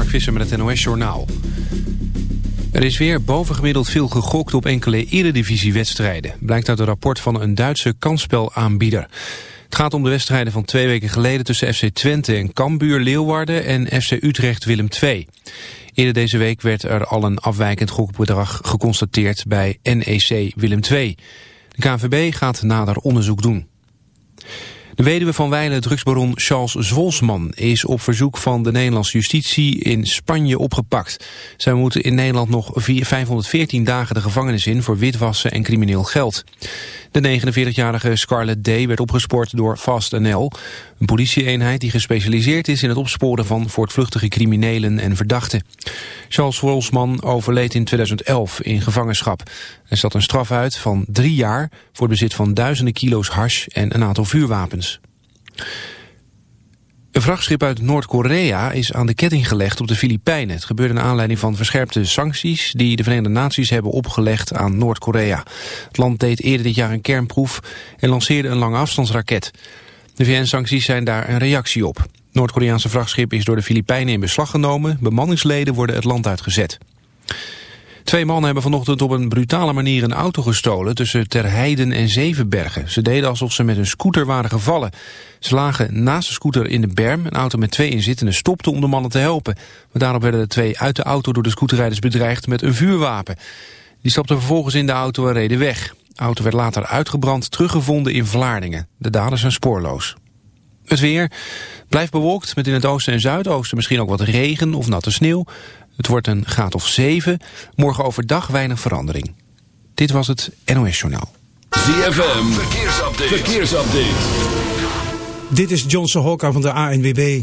Mark Visser met het NOS Journaal. Er is weer bovengemiddeld veel gegokt op enkele eredivisiewedstrijden. Blijkt uit een rapport van een Duitse kansspelaanbieder. Het gaat om de wedstrijden van twee weken geleden tussen FC Twente en Cambuur Leeuwarden en FC Utrecht Willem II. Eerder deze week werd er al een afwijkend gokbedrag geconstateerd bij NEC Willem II. De KNVB gaat nader onderzoek doen. De weduwe van wijlen drugsbaron Charles Zwolsman is op verzoek van de Nederlandse justitie in Spanje opgepakt. Zij moeten in Nederland nog 514 dagen de gevangenis in voor witwassen en crimineel geld. De 49-jarige Scarlett D. werd opgespoord door FastNL, een politieeenheid die gespecialiseerd is in het opsporen van voortvluchtige criminelen en verdachten. Charles Wolsman overleed in 2011 in gevangenschap. Hij zat een straf uit van drie jaar voor het bezit van duizenden kilo's hash en een aantal vuurwapens. Een vrachtschip uit Noord-Korea is aan de ketting gelegd op de Filipijnen. Het gebeurde naar aanleiding van verscherpte sancties... die de Verenigde Naties hebben opgelegd aan Noord-Korea. Het land deed eerder dit jaar een kernproef... en lanceerde een lange afstandsraket. De VN-sancties zijn daar een reactie op. Noord-Koreaanse vrachtschip is door de Filipijnen in beslag genomen. Bemanningsleden worden het land uitgezet. Twee mannen hebben vanochtend op een brutale manier een auto gestolen tussen Terheiden en Zevenbergen. Ze deden alsof ze met een scooter waren gevallen. Ze lagen naast de scooter in de berm. Een auto met twee inzittenden stopte om de mannen te helpen. Maar daarop werden de twee uit de auto door de scooterrijders bedreigd met een vuurwapen. Die stapten vervolgens in de auto en reden weg. De auto werd later uitgebrand, teruggevonden in Vlaardingen. De daders zijn spoorloos. Het weer blijft bewolkt met in het oosten en zuidoosten misschien ook wat regen of natte sneeuw. Het wordt een graad of 7. Morgen overdag weinig verandering. Dit was het NOS Journaal. ZFM, verkeersupdate. verkeersupdate. Dit is Johnson Hokka van de ANWB.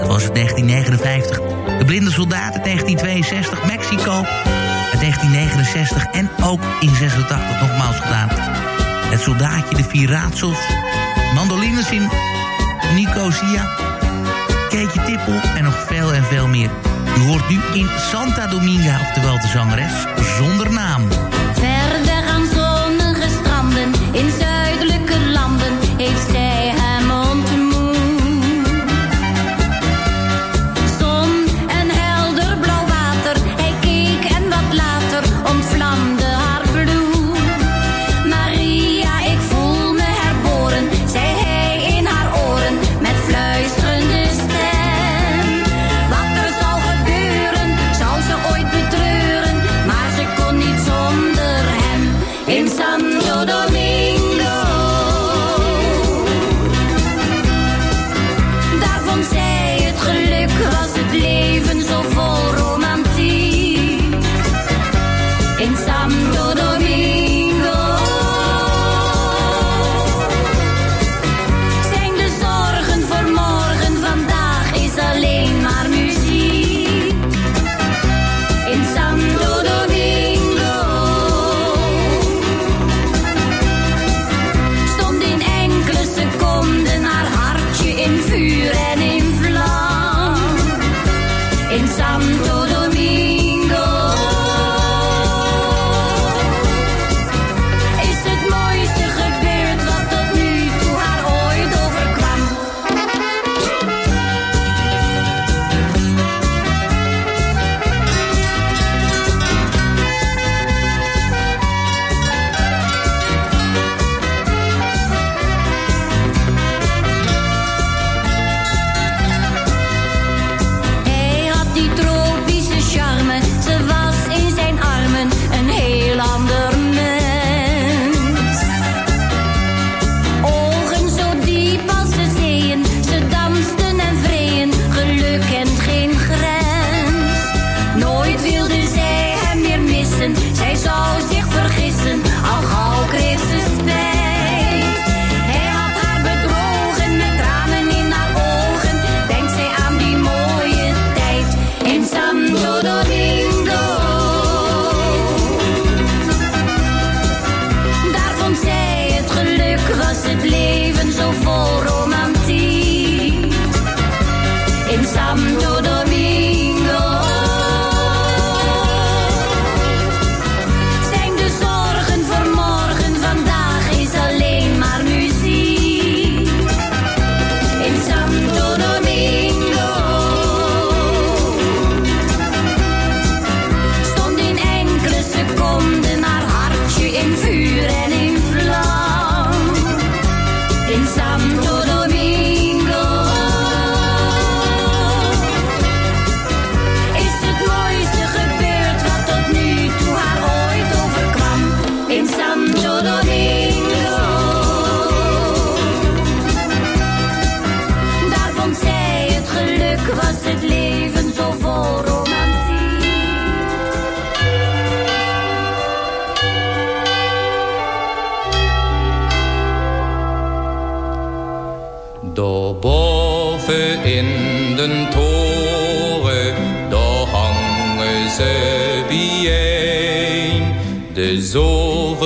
Dat was het 1959. De blinde soldaat in 1962. Mexico in 1969. En ook in 86 nogmaals gedaan. Het soldaatje, de vier raadsels. Mandolines in Nicosia. Keetje Tippel en nog veel en veel meer. U hoort nu in Santa Dominga, oftewel de zangeres, zonder naam.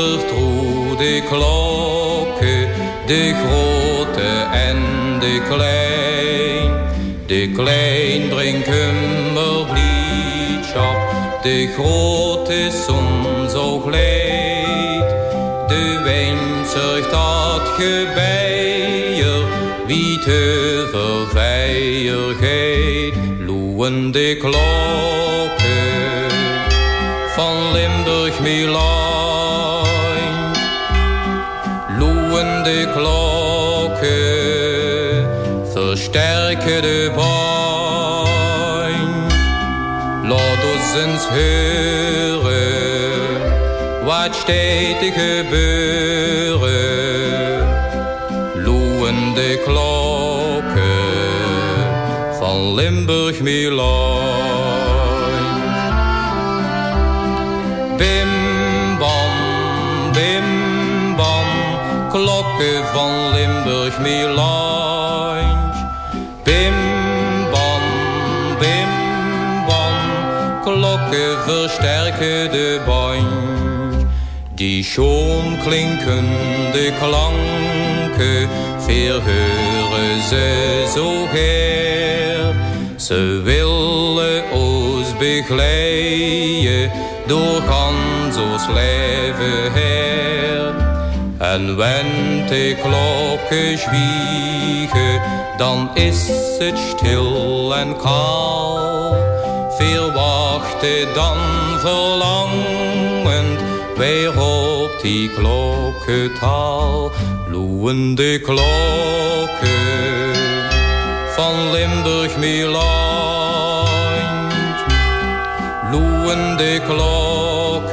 Zilvertroede klokken, de grote en de klein. De klein brengt kummerbliedschap, de grote zon zo gleed. De wind zorgt dat gebeier, wie te verveiligheid. Loeien de klokken van Limburg Milaan. Versterken de pijn. Laat ons eens wat steeds te gebeuren. Loeien de klokken van Limburg Milaan. Bim bam, bim bam, klokken van Limburg Milaan. Klokken versterken de band. Die schoon klinkende klanken, verheuren ze zo her. Ze willen ons begeleiden door ons leven her. En wenn de klokken zwiegen, dan is het stil en kaal. Veel wachten dan verlangend, weer op die klokkentaal. Loeien de klokken van Limburg Milaan. Loeien de klokken,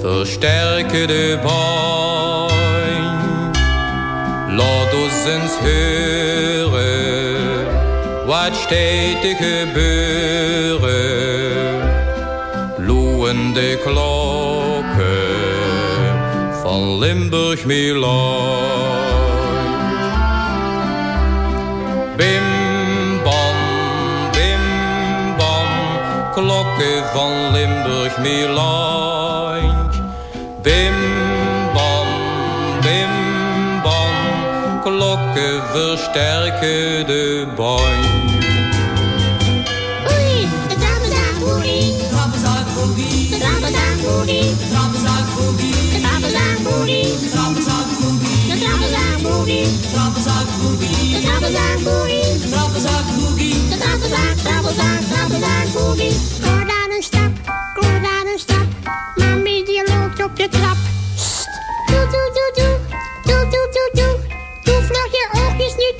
versterken de pijn. Laat ons eens horen steht te gebeuren. Loeiende klokken van Limburg Milan. Bim bam, bim bam, klokken van Limburg Milan. Bim bam, bim bam, klokken versterken de band. Boogie. De trappenzak boogie. Trappenzak boogie. De trappenzak boogie. Trappenzak boogie. De trappenzak boogie. Trappenzak boogie. De trappenzak boogie. Trappenzak boogie. De trappenzak, trappenzak, trappenzak boogie. Kom daar een stap, kom daar een stap. Mami die loopt op de trap. Doe, doe, doe, doe. Doe, doe, doe, doe. Doe vlug je oogjes niet.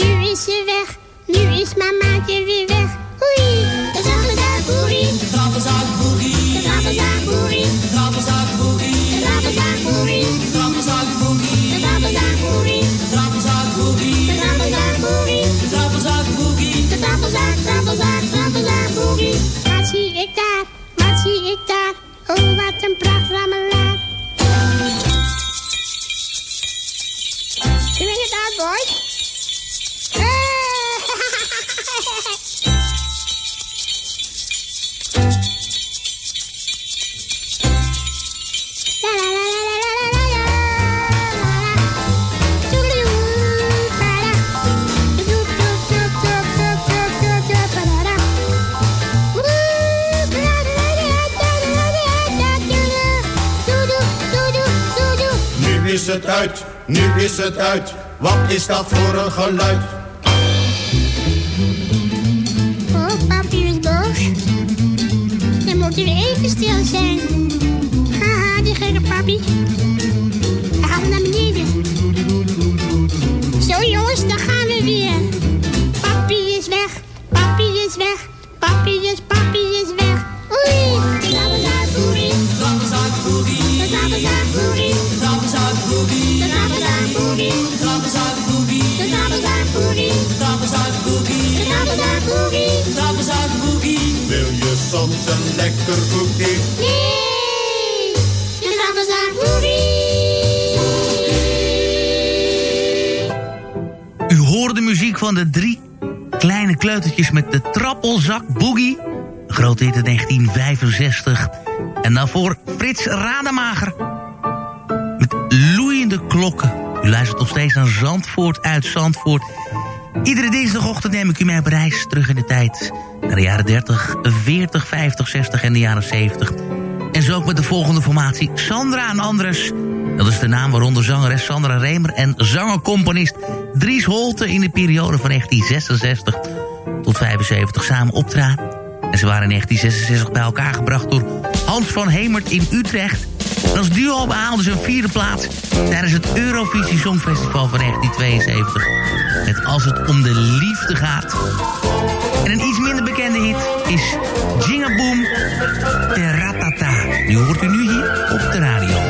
nu is ze weg. Nu is mamaatje weer weg. Oei, de trappenzak boogie. De trappenzak boogie. De is dat voor een geluid? Oh, papi is boos. Dan moet u even stil zijn. Haha, die gekke papi. 1965. En daarvoor Frits Rademager. Met loeiende klokken. U luistert nog steeds naar Zandvoort uit Zandvoort. Iedere dinsdagochtend neem ik u mee op reis terug in de tijd. Naar de jaren 30, 40, 50, 60 en de jaren 70. En zo ook met de volgende formatie. Sandra en Andres. Dat is de naam waaronder zangeres Sandra Remer en zangercomponist Dries Holte in de periode van 1966 tot 75 samen optraden. En ze waren in 1966 bij elkaar gebracht door Hans van Hemert in Utrecht. En als duo behaalden ze een vierde plaats tijdens het Eurovisie Songfestival van 1972. Met Als het om de liefde gaat. En een iets minder bekende hit is Jingaboom Teratata. Die hoort u nu hier op de radio.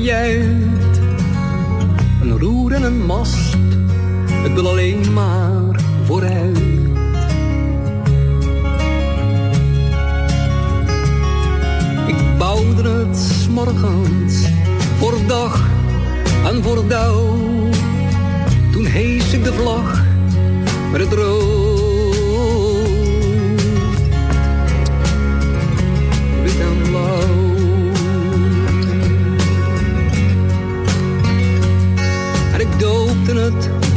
Kajuit. Een roer en een mast, het wil alleen maar vooruit. Ik bouwde het morgens voor dag en voor dauw. Toen hees ik de vlag met het rood,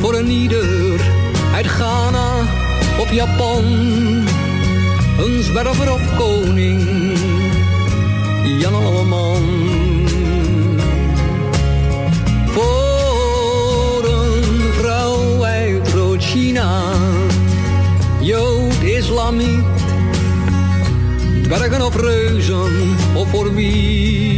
Voor een ieder uit Ghana of Japan. Een zwerver of koning, Jan Alleman. Voor een vrouw uit Rood-China, Jood, Islamiet, dwergen of reuzen, of voor wie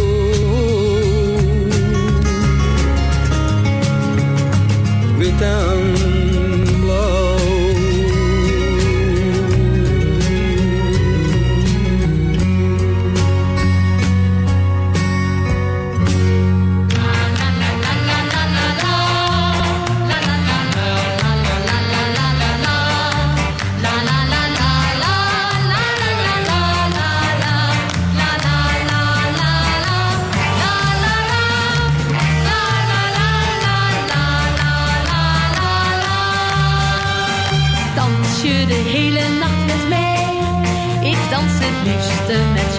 done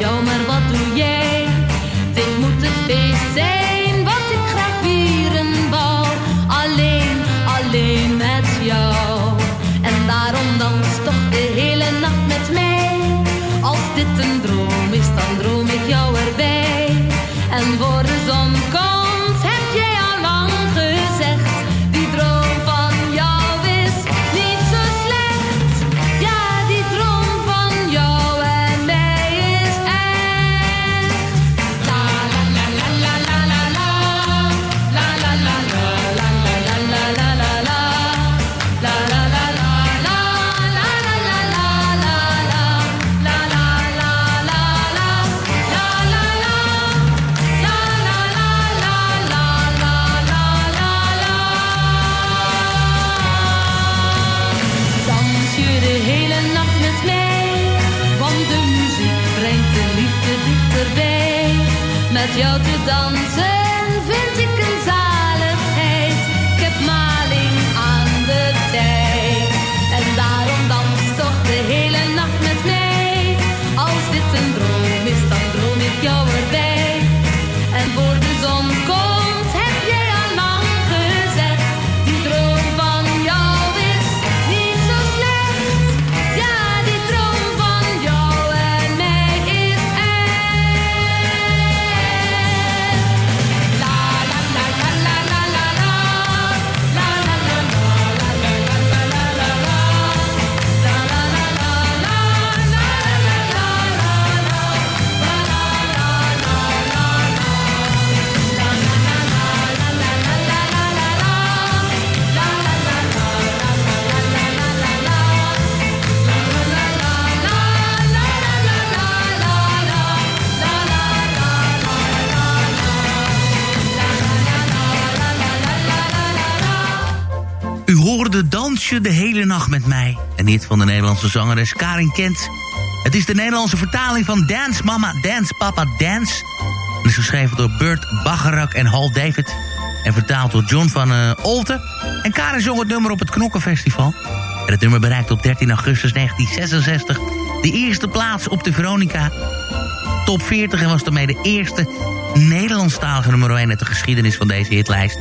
show my Dans je de hele nacht met mij. Een hit van de Nederlandse zangeres Karin Kent. Het is de Nederlandse vertaling van Dance Mama, Dance Papa, Dance. Het is geschreven door Burt Bacharach en Hal David. En vertaald door John van uh, Olten. En Karin zong het nummer op het Knokkenfestival. En het nummer bereikte op 13 augustus 1966 de eerste plaats op de Veronica Top 40... en was daarmee de eerste Nederlandstalige nummer 1 uit de geschiedenis van deze hitlijst.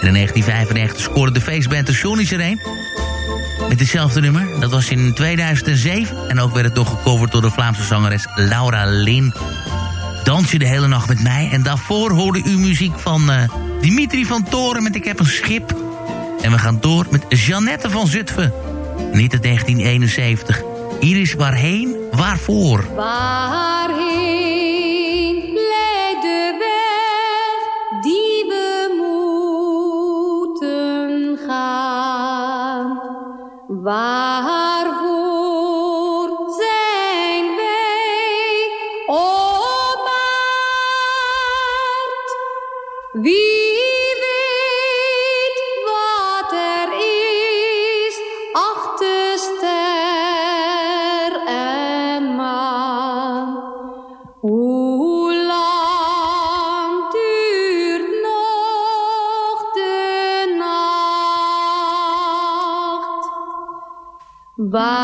En in 1995 scoorde de feestband de Johnny's er. Met hetzelfde nummer. Dat was in 2007. En ook werd het nog gecoverd door de Vlaamse zangeres Laura Lin. Dans je de hele nacht met mij. En daarvoor hoorde u muziek van uh, Dimitri van Toren met Ik heb een schip. En we gaan door met Jeannette van Zutphen. Niet het 1971. Hier is waarheen, waarvoor. Waarheen Waarvoor Waar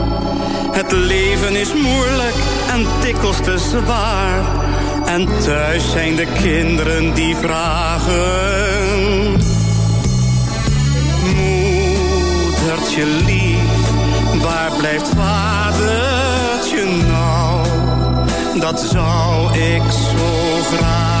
Het leven is moeilijk en dikwijls te zwaar. En thuis zijn de kinderen die vragen. Moedertje lief, waar blijft vadertje nou? Dat zou ik zo graag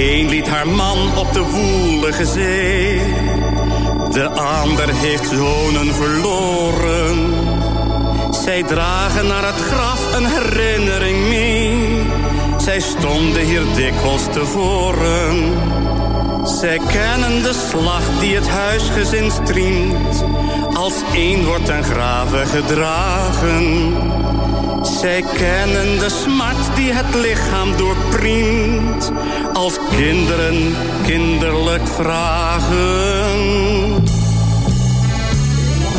Een liet haar man op de woelige zee. De ander heeft zonen verloren. Zij dragen naar het graf een herinnering mee. Zij stonden hier dikwijls tevoren. Zij kennen de slag die het huisgezin striemt. Als één wordt ten grave gedragen. Zij kennen de smart die het lichaam doorpriemt. Als kinderen kinderlijk vragen.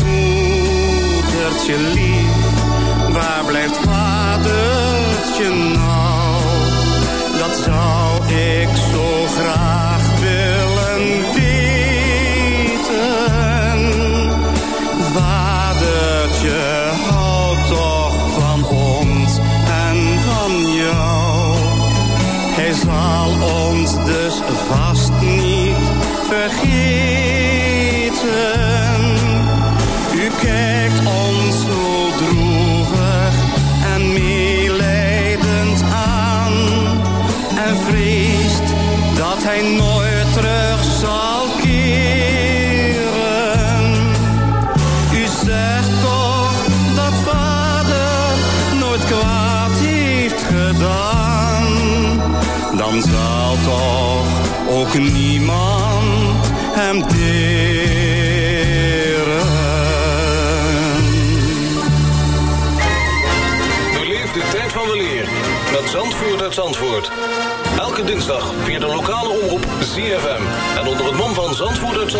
Moedertje lief, waar blijft vadertje nou? Dat zou ik zo graag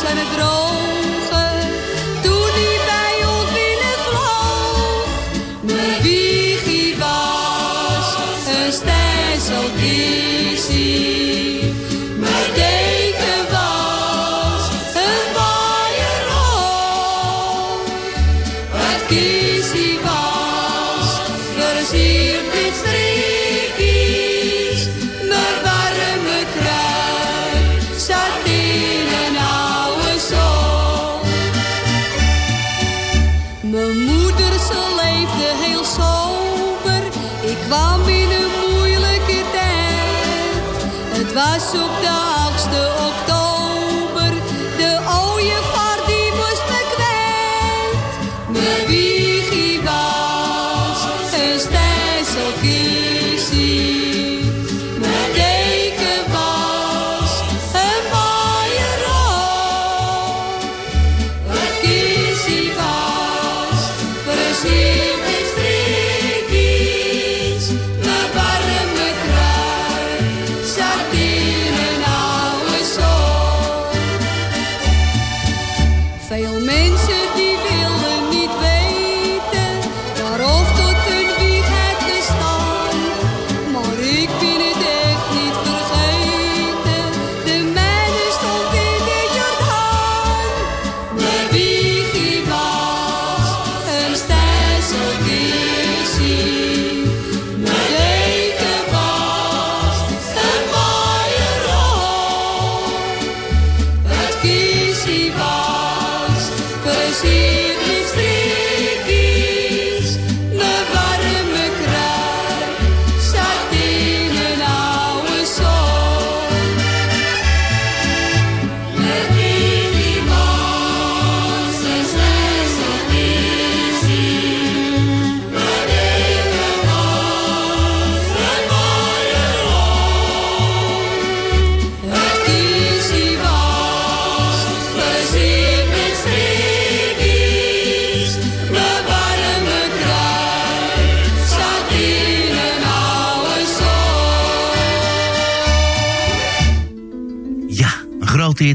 aan het drogen.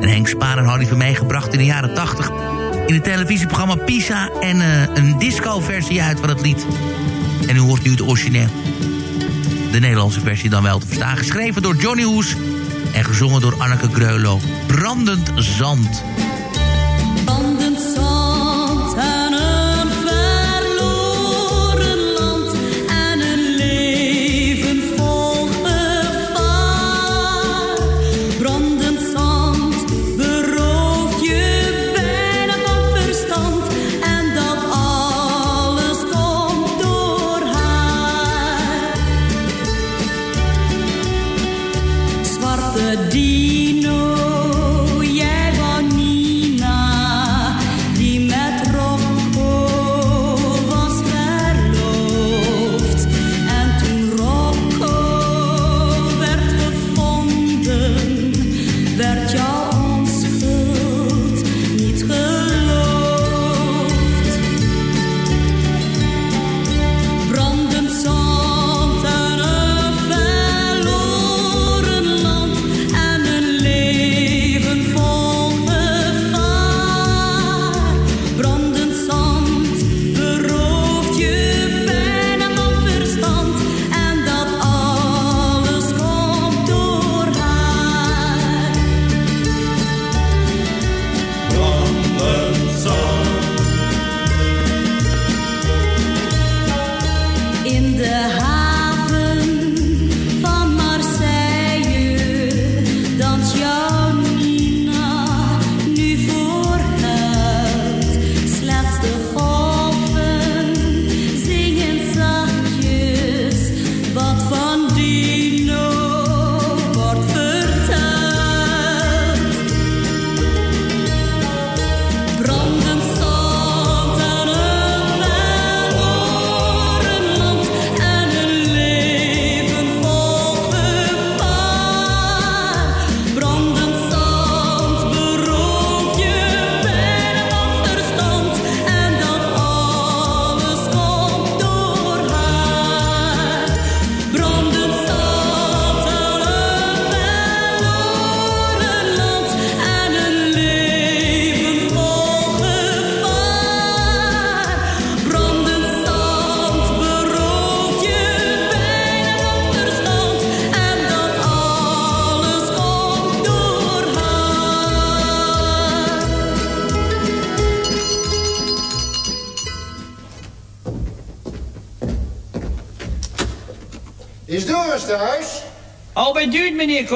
En Henk Spaar en Hardy van meegebracht in de jaren 80 in het televisieprogramma Pisa en uh, een disco-versie uit van het lied. En u hoort nu het origineel. De Nederlandse versie dan wel te verstaan. Geschreven door Johnny Hoes en gezongen door Anneke Greulow. Brandend Zand.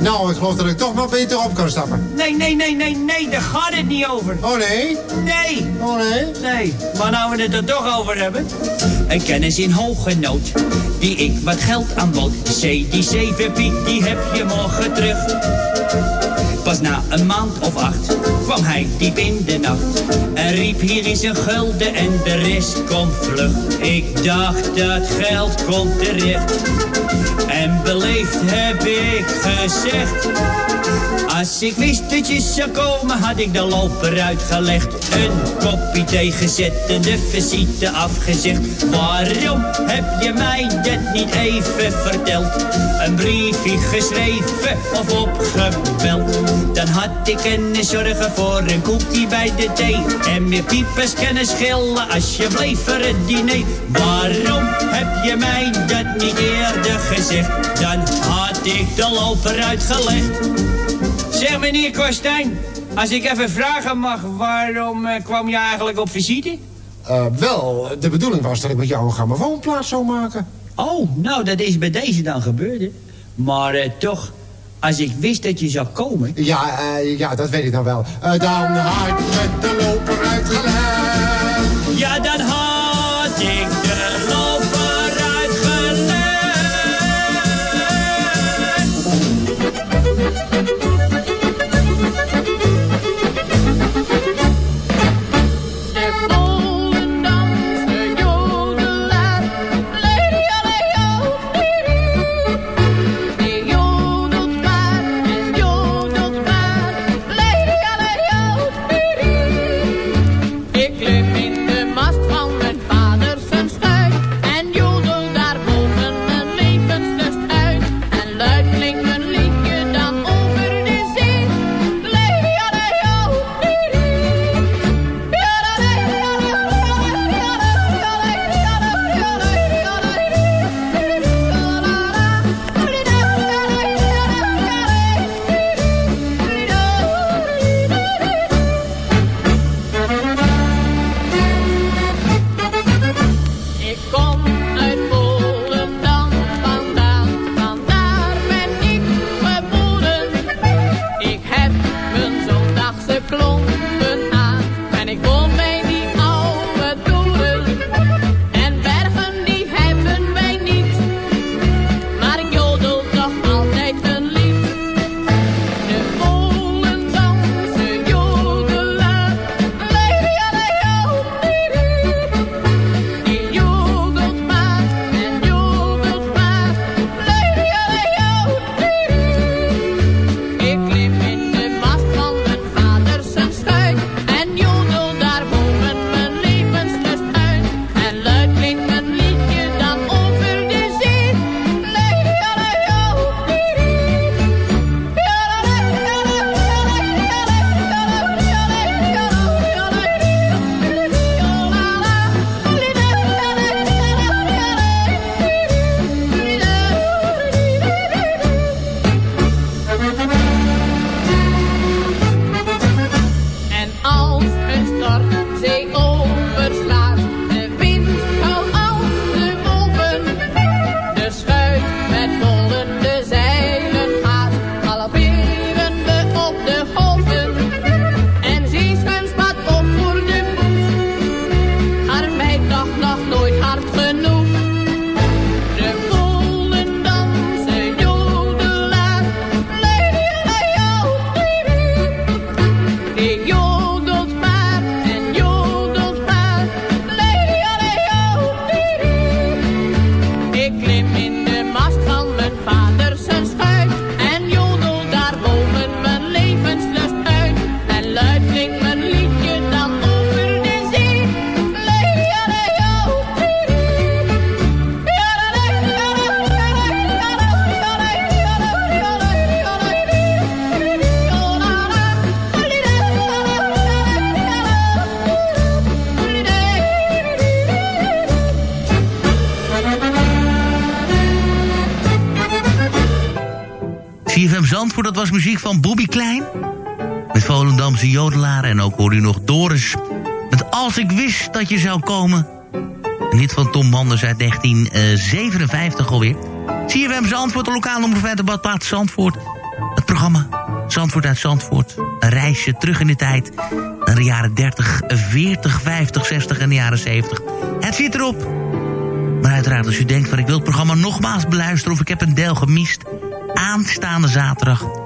Nou, ik geloof dat ik toch maar beter op kan stappen. Nee, nee, nee, nee, nee, daar gaat het niet over. Oh nee? Nee. Oh nee? Nee, maar nou we het er toch over hebben. Een kennis in hoge nood, die ik wat geld aanbood. C, die zeven piek, die heb je morgen terug. Pas na een maand of acht kwam hij diep in de nacht. En riep hier is een gulden en de rest komt vlug. Ik dacht dat geld komt terecht. En beleefd heb ik gezegd. Als ik wist dat je zou komen, had ik de loper uitgelegd. Een kopje thee gezet en de visite afgezegd. Waarom heb je mij dat niet even verteld? Een briefje geschreven of opgebeld. Dan had ik kunnen zorgen voor een koekje bij de thee. En meer piepers kunnen schillen alsjeblieft voor het diner. Waarom heb je mij dat niet eerder gezegd? Dan had ik de loper uitgelegd. Zeg meneer Kostijn, als ik even vragen mag, waarom eh, kwam je eigenlijk op visite? Eh, wel, de bedoeling was dat ik met jou een grammofoonplaat zou maken. Oh, nou dat is bij deze dan gebeurd. hè. Maar eh, toch, als ik wist dat je zou komen... Ja, eh, ja, dat weet ik nou wel. Eh, dan had ik met de loper uitgelegd. Ja, dan had ik muziek van Bobby Klein. Met Volendamse jodelaar. En ook hoor u nog Doris. Met Als ik wist dat je zou komen. Een hit van Tom Manders uit 1957 alweer. CFM Zandvoort, de lokale omroep de badplaats Zandvoort. Het programma Zandvoort uit Zandvoort. Een reisje terug in de tijd. Naar de jaren 30, 40, 50, 60 en de jaren 70. Het zit erop. Maar uiteraard als u denkt van ik wil het programma nogmaals beluisteren... of ik heb een deel gemist... aanstaande zaterdag...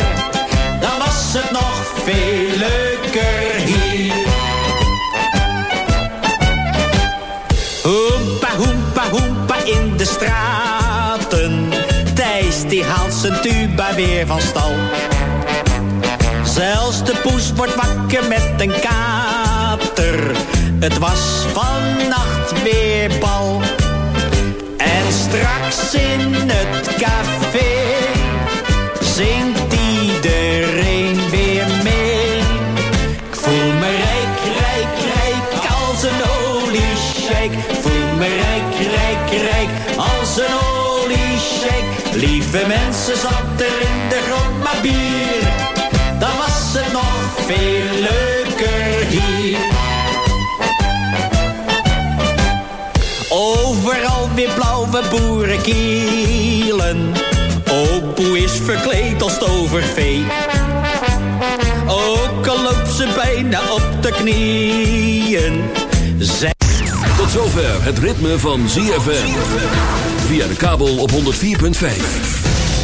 was het nog veel leuker hier. Hoempa, hoempa, hoempa in de straten. Thijs die haalt zijn tuba weer van stal. Zelfs de poes wordt wakker met een kater. Het was vannacht weer bal. En straks in het café zingt Dan was het nog veel leuker hier. Overal weer blauwe boerenkielen. Opoe is verkleed als tovervee. Ook al loopt ze bijna op de knieën. Tot zover het ritme van ZFM. Via de kabel op 104.5.